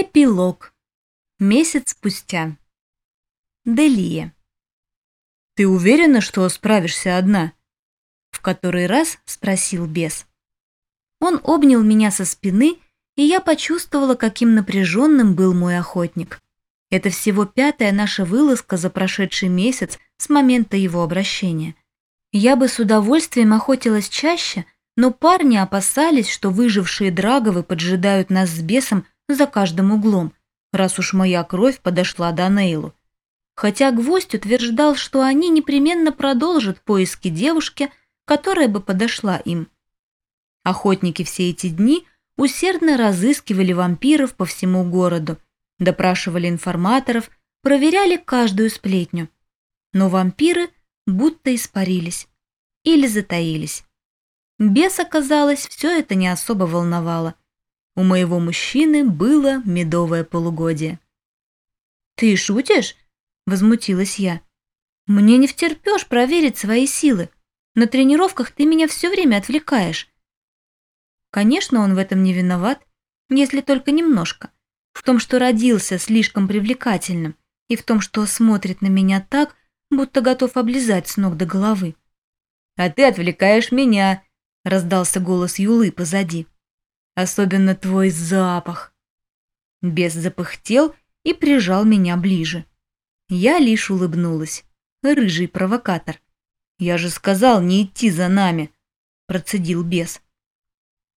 Эпилог. Месяц спустя. Делия. «Ты уверена, что справишься одна?» В который раз спросил бес. Он обнял меня со спины, и я почувствовала, каким напряженным был мой охотник. Это всего пятая наша вылазка за прошедший месяц с момента его обращения. Я бы с удовольствием охотилась чаще, но парни опасались, что выжившие драговы поджидают нас с бесом за каждым углом, раз уж моя кровь подошла до Нейлу. Хотя Гвоздь утверждал, что они непременно продолжат поиски девушки, которая бы подошла им. Охотники все эти дни усердно разыскивали вампиров по всему городу, допрашивали информаторов, проверяли каждую сплетню. Но вампиры будто испарились или затаились. Бес, оказалось, все это не особо волновало. У моего мужчины было медовое полугодие. «Ты шутишь?» – возмутилась я. «Мне не втерпешь проверить свои силы. На тренировках ты меня все время отвлекаешь». Конечно, он в этом не виноват, если только немножко. В том, что родился слишком привлекательным, и в том, что смотрит на меня так, будто готов облизать с ног до головы. «А ты отвлекаешь меня», – раздался голос Юлы позади. Особенно твой запах. Бес запыхтел и прижал меня ближе. Я лишь улыбнулась. Рыжий провокатор. «Я же сказал не идти за нами», – процедил бес.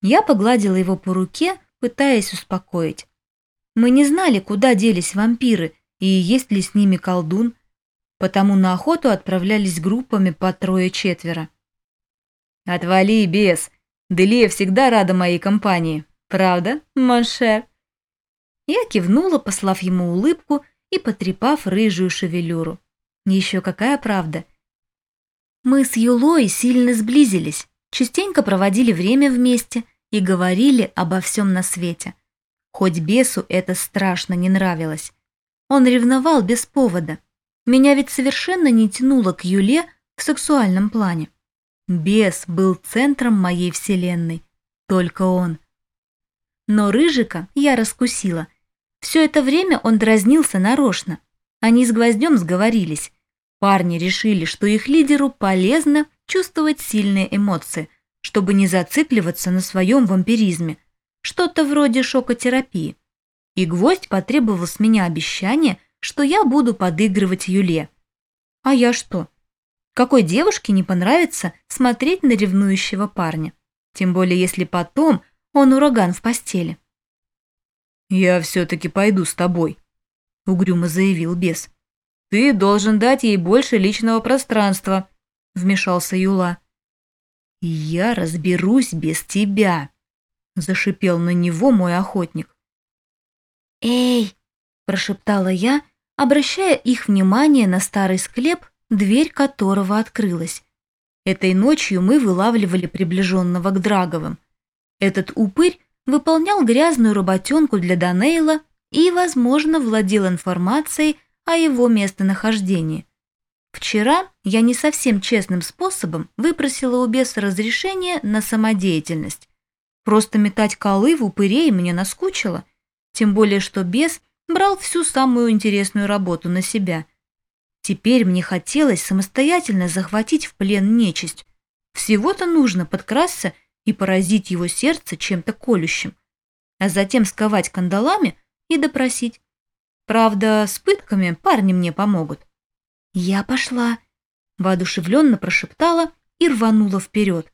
Я погладила его по руке, пытаясь успокоить. Мы не знали, куда делись вампиры и есть ли с ними колдун, потому на охоту отправлялись группами по трое-четверо. «Отвали, бес!» Делия всегда рада моей компании. Правда, mon cher?» Я кивнула, послав ему улыбку и потрепав рыжую шевелюру. Еще какая правда. Мы с Юлой сильно сблизились, частенько проводили время вместе и говорили обо всем на свете. Хоть бесу это страшно не нравилось. Он ревновал без повода. Меня ведь совершенно не тянуло к Юле в сексуальном плане. Бес был центром моей вселенной. Только он. Но Рыжика я раскусила. Все это время он дразнился нарочно. Они с Гвоздем сговорились. Парни решили, что их лидеру полезно чувствовать сильные эмоции, чтобы не зацикливаться на своем вампиризме. Что-то вроде шокотерапии. И Гвоздь потребовал с меня обещания, что я буду подыгрывать Юле. А я что? Какой девушке не понравится смотреть на ревнующего парня? Тем более, если потом он ураган в постели. «Я все-таки пойду с тобой», — угрюмо заявил бес. «Ты должен дать ей больше личного пространства», — вмешался Юла. «Я разберусь без тебя», — зашипел на него мой охотник. «Эй!» – прошептала я, обращая их внимание на старый склеп дверь которого открылась. Этой ночью мы вылавливали приближенного к Драговым. Этот упырь выполнял грязную работенку для Данейла и, возможно, владел информацией о его местонахождении. Вчера я не совсем честным способом выпросила у беса разрешение на самодеятельность. Просто метать колы в упырей мне наскучило, тем более что бес брал всю самую интересную работу на себя – Теперь мне хотелось самостоятельно захватить в плен нечисть. Всего-то нужно подкрасться и поразить его сердце чем-то колющим, а затем сковать кандалами и допросить. Правда, с пытками парни мне помогут. «Я пошла», — воодушевленно прошептала и рванула вперед.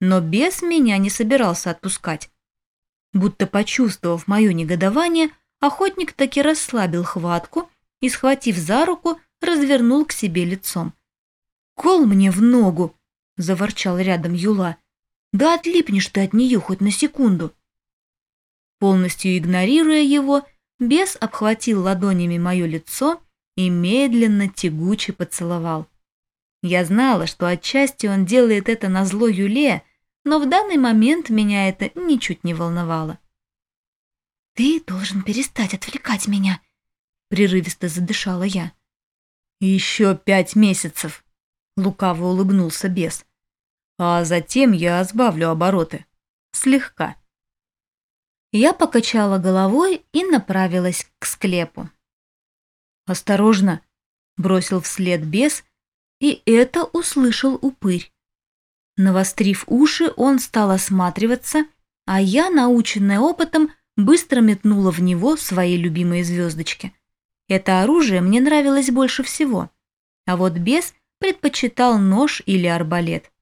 Но бес меня не собирался отпускать. Будто почувствовав мое негодование, охотник таки расслабил хватку и, схватив за руку, развернул к себе лицом. «Кол мне в ногу!» – заворчал рядом Юла. «Да отлипнешь ты от нее хоть на секунду!» Полностью игнорируя его, бес обхватил ладонями мое лицо и медленно тягуче поцеловал. Я знала, что отчасти он делает это на зло Юле, но в данный момент меня это ничуть не волновало. «Ты должен перестать отвлекать меня», — прерывисто задышала я. «Еще пять месяцев», — лукаво улыбнулся бес. «А затем я сбавлю обороты. Слегка». Я покачала головой и направилась к склепу. «Осторожно!» — бросил вслед бес, и это услышал упырь. Навострив уши, он стал осматриваться, а я, наученная опытом, быстро метнула в него свои любимые звездочки. Это оружие мне нравилось больше всего, а вот бес предпочитал нож или арбалет,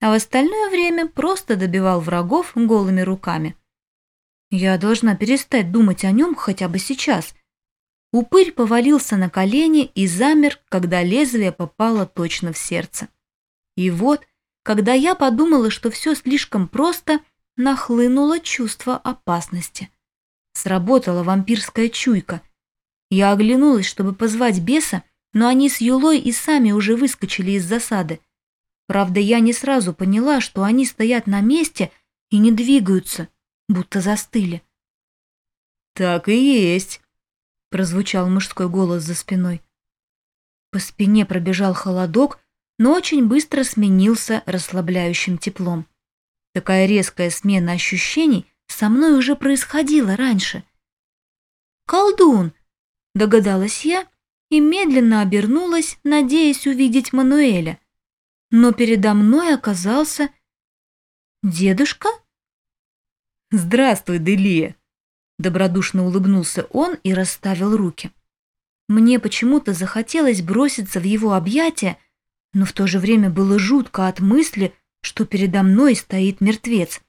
а в остальное время просто добивал врагов голыми руками. Я должна перестать думать о нем хотя бы сейчас. Упырь повалился на колени и замер, когда лезвие попало точно в сердце. И вот, когда я подумала, что все слишком просто, нахлынуло чувство опасности. Сработала вампирская чуйка. Я оглянулась, чтобы позвать беса, но они с Юлой и сами уже выскочили из засады. Правда, я не сразу поняла, что они стоят на месте и не двигаются, будто застыли. «Так и есть», — прозвучал мужской голос за спиной. По спине пробежал холодок, но очень быстро сменился расслабляющим теплом. Такая резкая смена ощущений со мной уже происходила раньше. «Колдун!» — догадалась я и медленно обернулась, надеясь увидеть Мануэля. Но передо мной оказался... «Дедушка?» «Здравствуй, Делия!» Добродушно улыбнулся он и расставил руки. Мне почему-то захотелось броситься в его объятия, но в то же время было жутко от мысли, что передо мной стоит мертвец.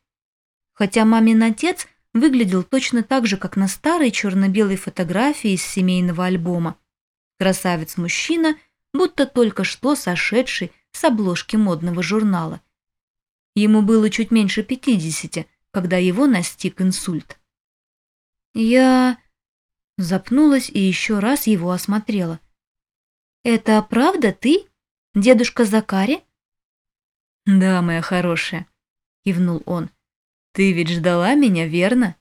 Хотя мамин отец выглядел точно так же, как на старой черно-белой фотографии из семейного альбома. Красавец-мужчина, будто только что сошедший с обложки модного журнала. Ему было чуть меньше пятидесяти, когда его настиг инсульт. Я запнулась и еще раз его осмотрела. «Это правда ты, дедушка Закари?» «Да, моя хорошая», — кивнул он. «Ты ведь ждала меня, верно?»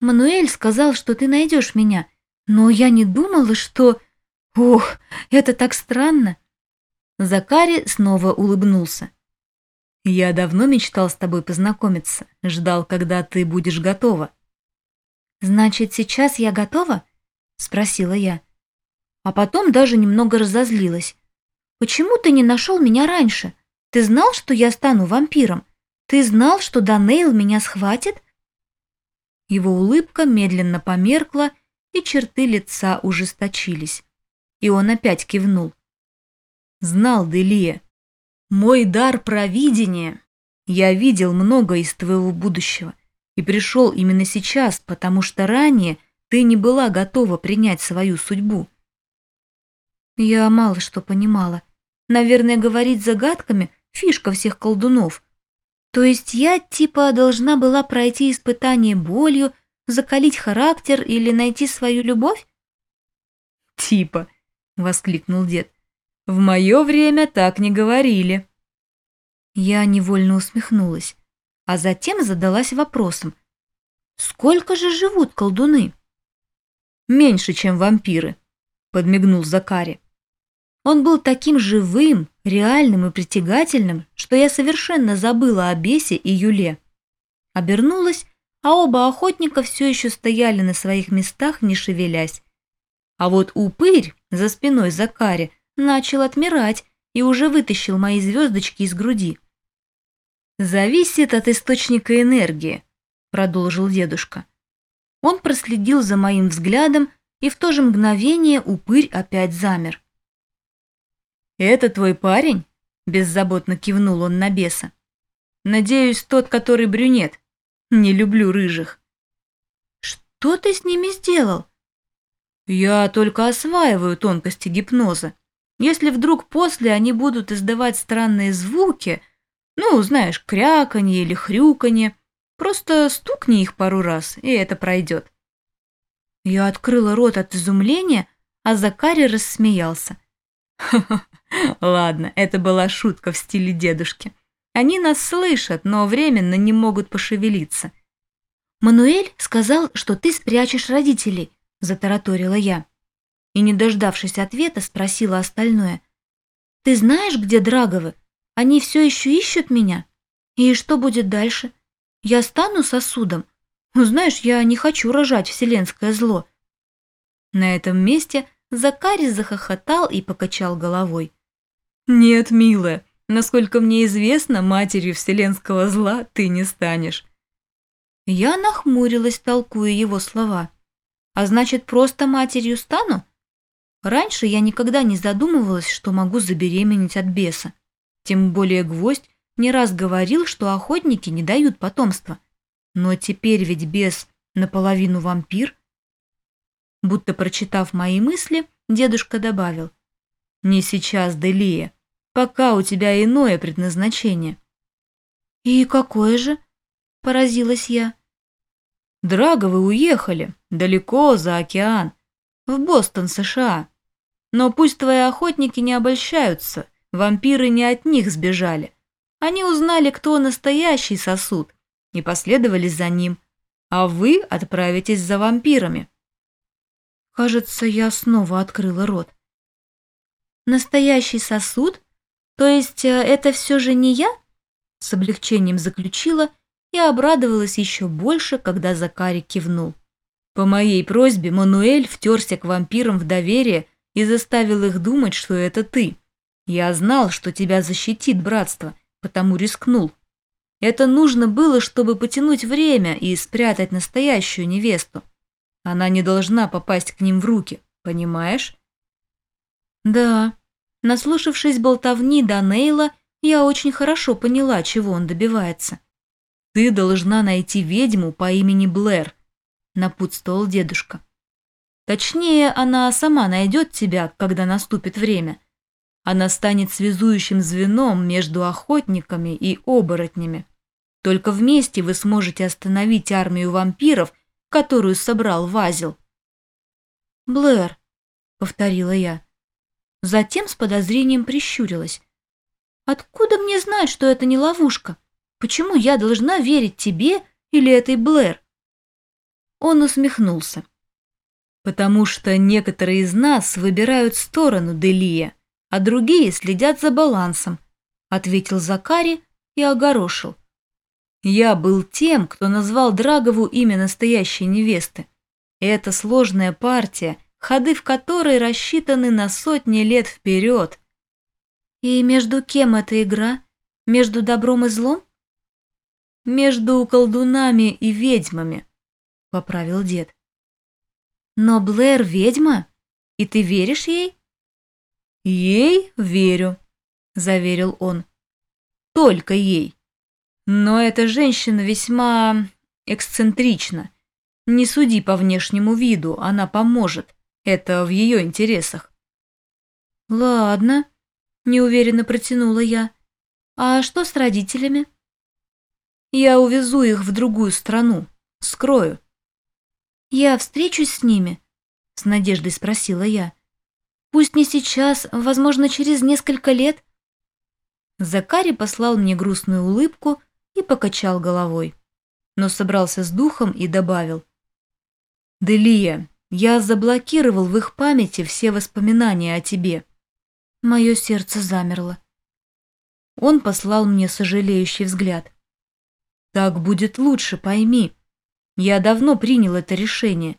«Мануэль сказал, что ты найдешь меня, но я не думала, что...» «Ох, это так странно!» Закари снова улыбнулся. «Я давно мечтал с тобой познакомиться, ждал, когда ты будешь готова». «Значит, сейчас я готова?» — спросила я. А потом даже немного разозлилась. «Почему ты не нашел меня раньше? Ты знал, что я стану вампиром? Ты знал, что Данейл меня схватит?» Его улыбка медленно померкла, и черты лица ужесточились. И он опять кивнул. «Знал, Делия. Мой дар провидения. Я видел много из твоего будущего и пришел именно сейчас, потому что ранее ты не была готова принять свою судьбу». Я мало что понимала. Наверное, говорить загадками Фишка всех колдунов. То есть я типа должна была пройти испытание болью, закалить характер или найти свою любовь? Типа, воскликнул дед. В мое время так не говорили. Я невольно усмехнулась, а затем задалась вопросом. Сколько же живут колдуны? Меньше, чем вампиры, подмигнул Закари. Он был таким живым, реальным и притягательным, что я совершенно забыла о бесе и Юле. Обернулась, а оба охотника все еще стояли на своих местах, не шевелясь. А вот упырь за спиной Закари начал отмирать и уже вытащил мои звездочки из груди. «Зависит от источника энергии», — продолжил дедушка. Он проследил за моим взглядом, и в то же мгновение упырь опять замер. «Это твой парень?» – беззаботно кивнул он на беса. «Надеюсь, тот, который брюнет. Не люблю рыжих». «Что ты с ними сделал?» «Я только осваиваю тонкости гипноза. Если вдруг после они будут издавать странные звуки, ну, знаешь, кряканье или хрюканье, просто стукни их пару раз, и это пройдет». Я открыла рот от изумления, а Закари рассмеялся. «Ха-ха, Ладно, это была шутка в стиле дедушки. Они нас слышат, но временно не могут пошевелиться. «Мануэль сказал, что ты спрячешь родителей», — затараторила я. И, не дождавшись ответа, спросила остальное. «Ты знаешь, где Драговы? Они все еще ищут меня? И что будет дальше? Я стану сосудом? Ну, знаешь, я не хочу рожать вселенское зло. На этом месте Закари захохотал и покачал головой. Нет, милая, насколько мне известно, матерью вселенского зла ты не станешь. Я нахмурилась, толкуя его слова. А значит, просто матерью стану? Раньше я никогда не задумывалась, что могу забеременеть от беса. Тем более гвоздь не раз говорил, что охотники не дают потомства. Но теперь ведь бес наполовину вампир. Будто прочитав мои мысли, дедушка добавил. «Не сейчас, Делия, пока у тебя иное предназначение». «И какое же?» – поразилась я. «Драговы уехали, далеко за океан, в Бостон, США. Но пусть твои охотники не обольщаются, вампиры не от них сбежали. Они узнали, кто настоящий сосуд, и последовали за ним, а вы отправитесь за вампирами. Кажется, я снова открыла рот. Настоящий сосуд? То есть э, это все же не я? С облегчением заключила и обрадовалась еще больше, когда Закари кивнул. По моей просьбе Мануэль втерся к вампирам в доверие и заставил их думать, что это ты. Я знал, что тебя защитит братство, потому рискнул. Это нужно было, чтобы потянуть время и спрятать настоящую невесту. Она не должна попасть к ним в руки, понимаешь? Да. Наслушавшись болтовни Данейла, я очень хорошо поняла, чего он добивается. Ты должна найти ведьму по имени Блэр, напутствовал дедушка. Точнее, она сама найдет тебя, когда наступит время. Она станет связующим звеном между охотниками и оборотнями. Только вместе вы сможете остановить армию вампиров, которую собрал Вазил. «Блэр», — повторила я. Затем с подозрением прищурилась. «Откуда мне знать, что это не ловушка? Почему я должна верить тебе или этой Блэр?» Он усмехнулся. «Потому что некоторые из нас выбирают сторону Делия, а другие следят за балансом», — ответил Закари и огорошил. «Я был тем, кто назвал Драгову имя настоящей невесты. Это сложная партия, ходы в которой рассчитаны на сотни лет вперед». «И между кем эта игра? Между добром и злом?» «Между колдунами и ведьмами», — поправил дед. «Но Блэр ведьма? И ты веришь ей?» «Ей верю», — заверил он. «Только ей. Но эта женщина весьма эксцентрична. Не суди по внешнему виду, она поможет. Это в ее интересах». «Ладно», — неуверенно протянула я. «А что с родителями?» «Я увезу их в другую страну. Скрою». «Я встречусь с ними?» — с надеждой спросила я. Пусть не сейчас, возможно, через несколько лет. Закари послал мне грустную улыбку и покачал головой, но собрался с духом и добавил. «Делия, я заблокировал в их памяти все воспоминания о тебе». Мое сердце замерло. Он послал мне сожалеющий взгляд. «Так будет лучше, пойми. Я давно принял это решение.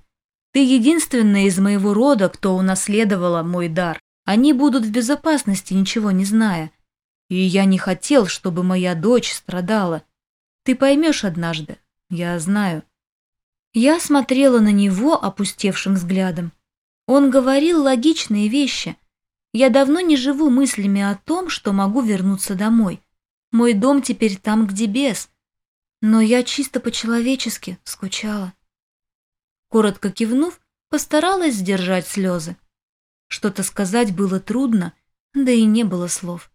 Ты единственная из моего рода, кто унаследовала мой дар. Они будут в безопасности, ничего не зная. И я не хотел, чтобы моя дочь страдала. Ты поймешь однажды, я знаю. Я смотрела на него опустевшим взглядом. Он говорил логичные вещи. Я давно не живу мыслями о том, что могу вернуться домой. Мой дом теперь там, где без. Но я чисто по-человечески скучала. Коротко кивнув, постаралась сдержать слезы. Что-то сказать было трудно, да и не было слов.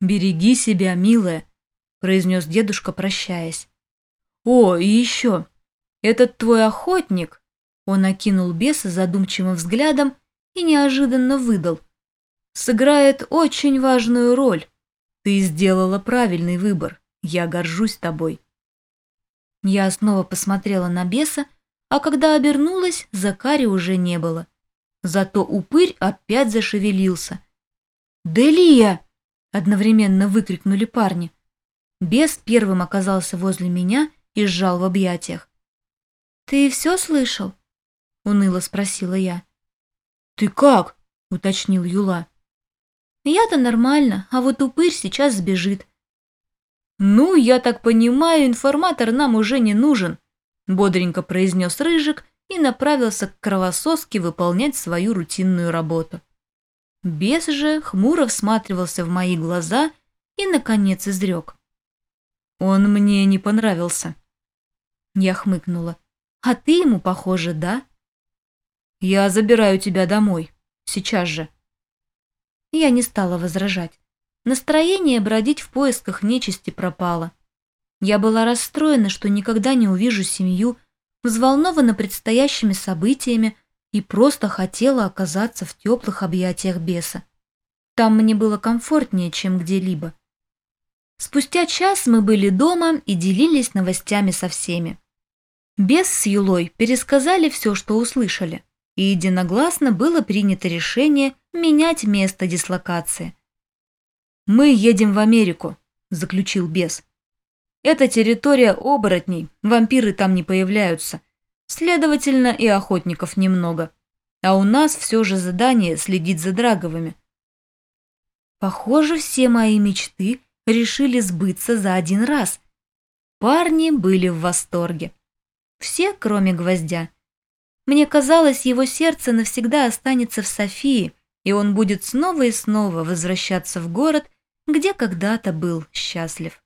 «Береги себя, милая», — произнес дедушка, прощаясь. «О, и еще, этот твой охотник», — он окинул беса задумчивым взглядом и неожиданно выдал, «сыграет очень важную роль. Ты сделала правильный выбор, я горжусь тобой». Я снова посмотрела на беса, а когда обернулась, Закари уже не было. Зато упырь опять зашевелился. «Делия!» — одновременно выкрикнули парни. Бес первым оказался возле меня и сжал в объятиях. «Ты все слышал?» — уныло спросила я. «Ты как?» — уточнил Юла. «Я-то нормально, а вот упырь сейчас сбежит». «Ну, я так понимаю, информатор нам уже не нужен», — бодренько произнес Рыжик и направился к кровососке выполнять свою рутинную работу. Бес же хмуро всматривался в мои глаза и, наконец, изрек. «Он мне не понравился». Я хмыкнула. «А ты ему, похоже, да?» «Я забираю тебя домой. Сейчас же». Я не стала возражать. Настроение бродить в поисках нечисти пропало. Я была расстроена, что никогда не увижу семью, взволнована предстоящими событиями и просто хотела оказаться в теплых объятиях беса. Там мне было комфортнее, чем где-либо. Спустя час мы были дома и делились новостями со всеми. Бес с Юлой пересказали все, что услышали, и единогласно было принято решение менять место дислокации. «Мы едем в Америку», – заключил Бес. «Это территория оборотней, вампиры там не появляются. Следовательно, и охотников немного. А у нас все же задание следить за драговыми. Похоже, все мои мечты решили сбыться за один раз. Парни были в восторге. Все, кроме Гвоздя. Мне казалось, его сердце навсегда останется в Софии, и он будет снова и снова возвращаться в город, где когда-то был счастлив.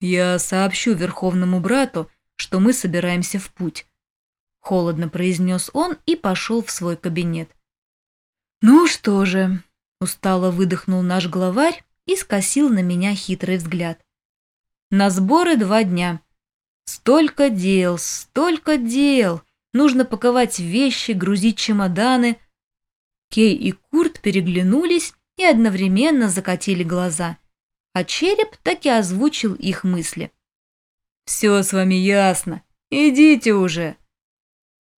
«Я сообщу Верховному Брату, что мы собираемся в путь», — холодно произнес он и пошел в свой кабинет. «Ну что же», — устало выдохнул наш главарь и скосил на меня хитрый взгляд. «На сборы два дня. Столько дел, столько дел. Нужно паковать вещи, грузить чемоданы». Кей и Курт переглянулись и одновременно закатили глаза, а череп так и озвучил их мысли. «Все с вами ясно. Идите уже!»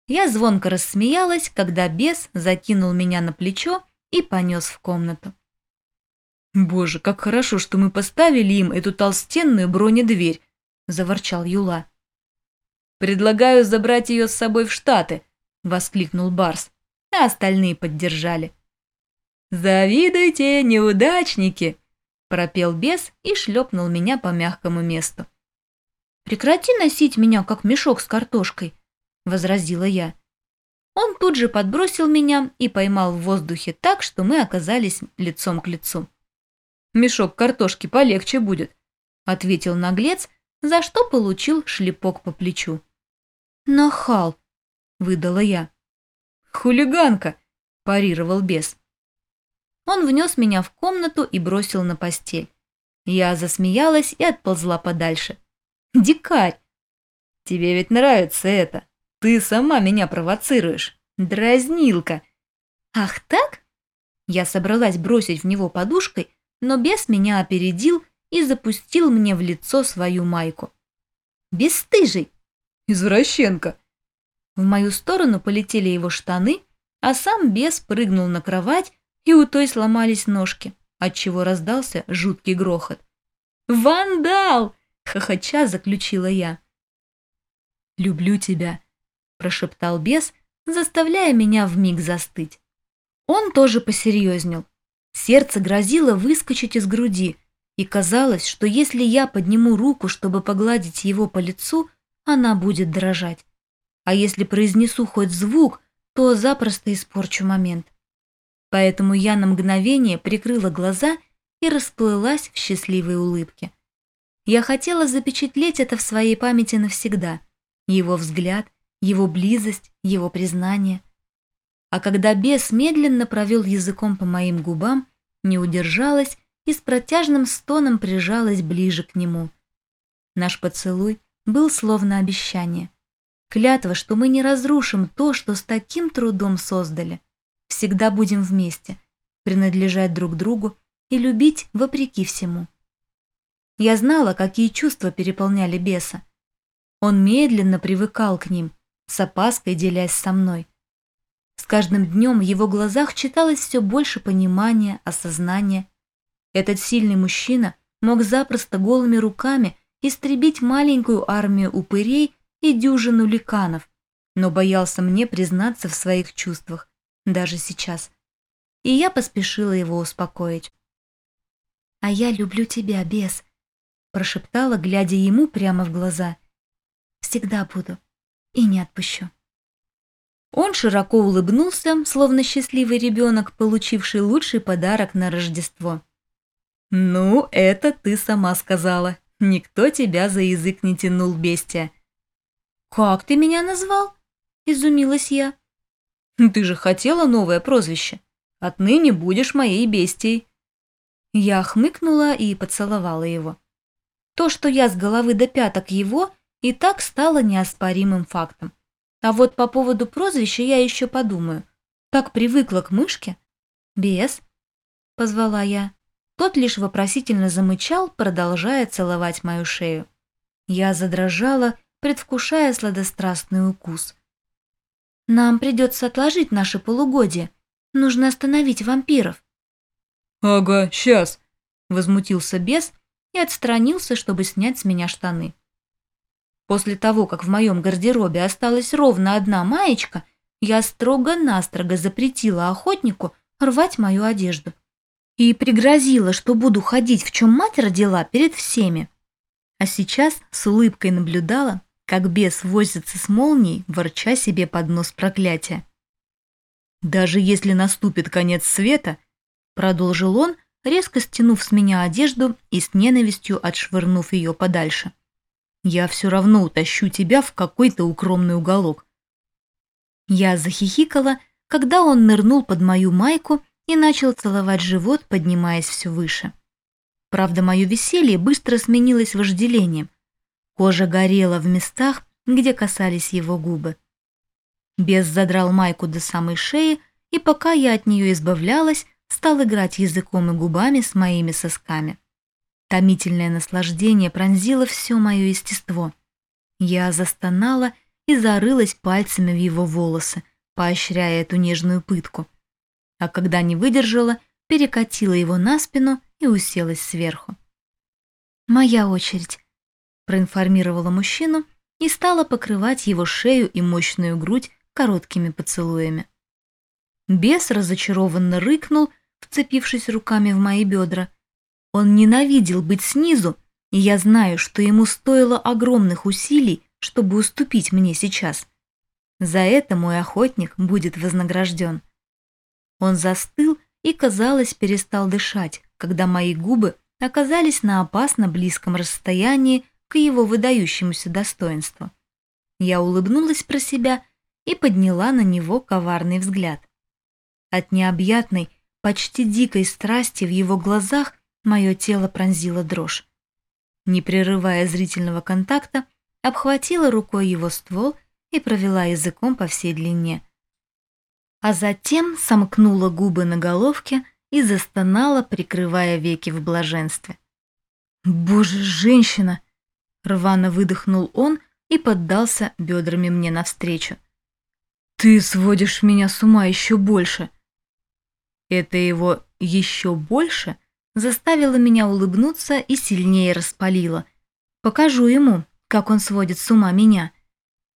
Я звонко рассмеялась, когда бес закинул меня на плечо и понес в комнату. «Боже, как хорошо, что мы поставили им эту толстенную бронедверь!» – заворчал Юла. «Предлагаю забрать ее с собой в Штаты!» – воскликнул Барс, а остальные поддержали. «Завидуйте, неудачники!» – пропел бес и шлепнул меня по мягкому месту. «Прекрати носить меня, как мешок с картошкой!» – возразила я. Он тут же подбросил меня и поймал в воздухе так, что мы оказались лицом к лицу. «Мешок картошки полегче будет», – ответил наглец, за что получил шлепок по плечу. «Нахал», – выдала я. «Хулиганка», – парировал бес. Он внес меня в комнату и бросил на постель. Я засмеялась и отползла подальше. «Дикарь!» «Тебе ведь нравится это!» Ты сама меня провоцируешь. Дразнилка. Ах так? Я собралась бросить в него подушкой, но бес меня опередил и запустил мне в лицо свою майку. Бесстыжий! Извращенка! В мою сторону полетели его штаны, а сам бес прыгнул на кровать, и у той сломались ножки, отчего раздался жуткий грохот. «Вандал!» — хохоча заключила я. «Люблю тебя», прошептал бес, заставляя меня вмиг застыть. Он тоже посерьезнел. Сердце грозило выскочить из груди, и казалось, что если я подниму руку, чтобы погладить его по лицу, она будет дрожать. А если произнесу хоть звук, то запросто испорчу момент. Поэтому я на мгновение прикрыла глаза и расплылась в счастливой улыбке. Я хотела запечатлеть это в своей памяти навсегда. Его взгляд, его близость, его признание. А когда бес медленно провел языком по моим губам, не удержалась и с протяжным стоном прижалась ближе к нему. Наш поцелуй был словно обещание. Клятва, что мы не разрушим то, что с таким трудом создали. Всегда будем вместе, принадлежать друг другу и любить вопреки всему. Я знала, какие чувства переполняли беса. Он медленно привыкал к ним, с опаской делясь со мной. С каждым днем в его глазах читалось все больше понимания, осознания. Этот сильный мужчина мог запросто голыми руками истребить маленькую армию упырей и дюжину ликанов, но боялся мне признаться в своих чувствах, даже сейчас. И я поспешила его успокоить. «А я люблю тебя, бес», — прошептала, глядя ему прямо в глаза. «Всегда буду и не отпущу». Он широко улыбнулся, словно счастливый ребенок, получивший лучший подарок на Рождество. «Ну, это ты сама сказала. Никто тебя за язык не тянул, бестия». «Как ты меня назвал?» – изумилась я. «Ты же хотела новое прозвище. Отныне будешь моей бестией». Я хмыкнула и поцеловала его. То, что я с головы до пяток его, и так стало неоспоримым фактом. А вот по поводу прозвища я еще подумаю. Так привыкла к мышке. «Бес?» – позвала я. Тот лишь вопросительно замычал, продолжая целовать мою шею. Я задрожала, предвкушая сладострастный укус. «Нам придется отложить наше полугодие. Нужно остановить вампиров». «Ага, сейчас», — возмутился бес и отстранился, чтобы снять с меня штаны. После того, как в моем гардеробе осталась ровно одна маечка, я строго-настрого запретила охотнику рвать мою одежду и пригрозила, что буду ходить, в чем мать родила, перед всеми. А сейчас с улыбкой наблюдала, как бес возится с молнией, ворча себе под нос проклятия. «Даже если наступит конец света», — продолжил он, резко стянув с меня одежду и с ненавистью отшвырнув ее подальше. «Я все равно утащу тебя в какой-то укромный уголок». Я захихикала, когда он нырнул под мою майку и начал целовать живот, поднимаясь все выше. Правда, мое веселье быстро сменилось вожделением. Кожа горела в местах, где касались его губы. Бес задрал майку до самой шеи, и пока я от нее избавлялась, стал играть языком и губами с моими сосками. Томительное наслаждение пронзило все мое естество. Я застонала и зарылась пальцами в его волосы, поощряя эту нежную пытку а когда не выдержала, перекатила его на спину и уселась сверху. «Моя очередь», — проинформировала мужчину и стала покрывать его шею и мощную грудь короткими поцелуями. Бес разочарованно рыкнул, вцепившись руками в мои бедра. Он ненавидел быть снизу, и я знаю, что ему стоило огромных усилий, чтобы уступить мне сейчас. За это мой охотник будет вознагражден. Он застыл и, казалось, перестал дышать, когда мои губы оказались на опасно близком расстоянии к его выдающемуся достоинству. Я улыбнулась про себя и подняла на него коварный взгляд. От необъятной, почти дикой страсти в его глазах мое тело пронзило дрожь. Не прерывая зрительного контакта, обхватила рукой его ствол и провела языком по всей длине – а затем сомкнула губы на головке и застонала, прикрывая веки в блаженстве. «Боже, женщина!» — рвано выдохнул он и поддался бедрами мне навстречу. «Ты сводишь меня с ума еще больше!» Это его «еще больше» заставило меня улыбнуться и сильнее распалило. Покажу ему, как он сводит с ума меня.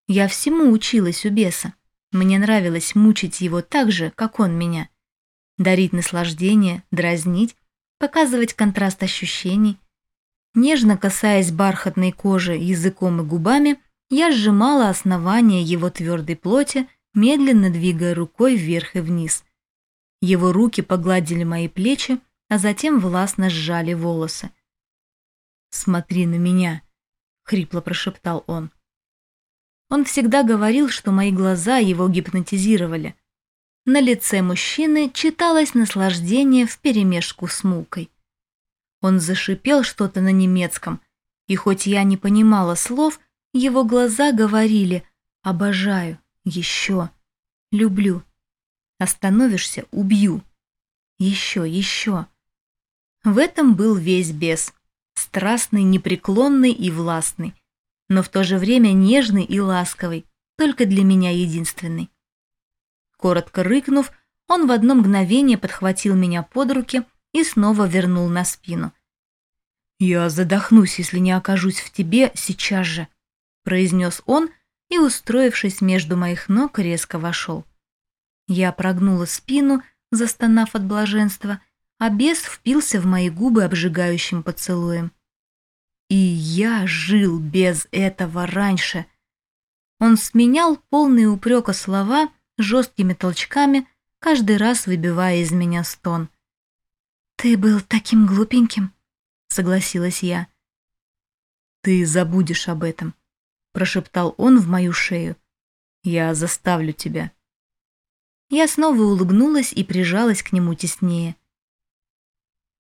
Я всему училась у беса. Мне нравилось мучить его так же, как он меня. Дарить наслаждение, дразнить, показывать контраст ощущений. Нежно касаясь бархатной кожи языком и губами, я сжимала основание его твердой плоти, медленно двигая рукой вверх и вниз. Его руки погладили мои плечи, а затем властно сжали волосы. «Смотри на меня», — хрипло прошептал он. Он всегда говорил, что мои глаза его гипнотизировали. На лице мужчины читалось наслаждение вперемешку с мукой. Он зашипел что-то на немецком, и хоть я не понимала слов, его глаза говорили «обожаю», «еще», «люблю». «Остановишься – убью». «Еще, еще». В этом был весь бес. Страстный, непреклонный и властный но в то же время нежный и ласковый, только для меня единственный. Коротко рыкнув, он в одно мгновение подхватил меня под руки и снова вернул на спину. «Я задохнусь, если не окажусь в тебе сейчас же», — произнес он, и, устроившись между моих ног, резко вошел. Я прогнула спину, застонав от блаженства, а бес впился в мои губы обжигающим поцелуем. И я жил без этого раньше. Он сменял полные упрека слова жесткими толчками, каждый раз выбивая из меня стон. «Ты был таким глупеньким», — согласилась я. «Ты забудешь об этом», — прошептал он в мою шею. «Я заставлю тебя». Я снова улыбнулась и прижалась к нему теснее.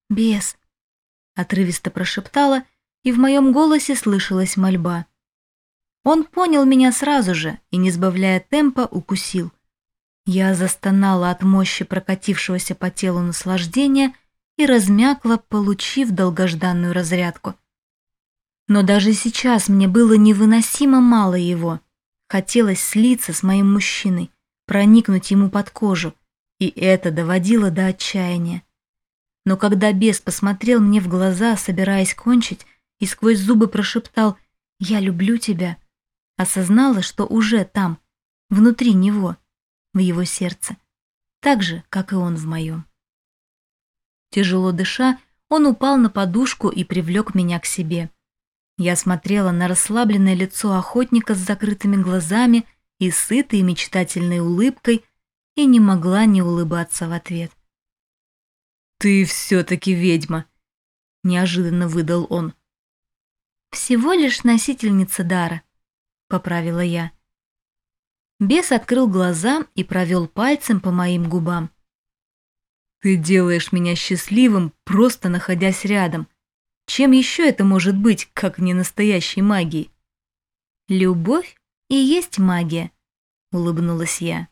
«Бес», — отрывисто прошептала, и в моем голосе слышалась мольба. Он понял меня сразу же и, не сбавляя темпа, укусил. Я застонала от мощи прокатившегося по телу наслаждения и размякла, получив долгожданную разрядку. Но даже сейчас мне было невыносимо мало его. Хотелось слиться с моим мужчиной, проникнуть ему под кожу, и это доводило до отчаяния. Но когда бес посмотрел мне в глаза, собираясь кончить, и сквозь зубы прошептал «Я люблю тебя», осознала, что уже там, внутри него, в его сердце, так же, как и он в моем. Тяжело дыша, он упал на подушку и привлек меня к себе. Я смотрела на расслабленное лицо охотника с закрытыми глазами и сытой мечтательной улыбкой и не могла не улыбаться в ответ. «Ты все-таки ведьма», — неожиданно выдал он. «Всего лишь носительница дара», — поправила я. Бес открыл глаза и провел пальцем по моим губам. «Ты делаешь меня счастливым, просто находясь рядом. Чем еще это может быть, как не настоящей магией?» «Любовь и есть магия», — улыбнулась я.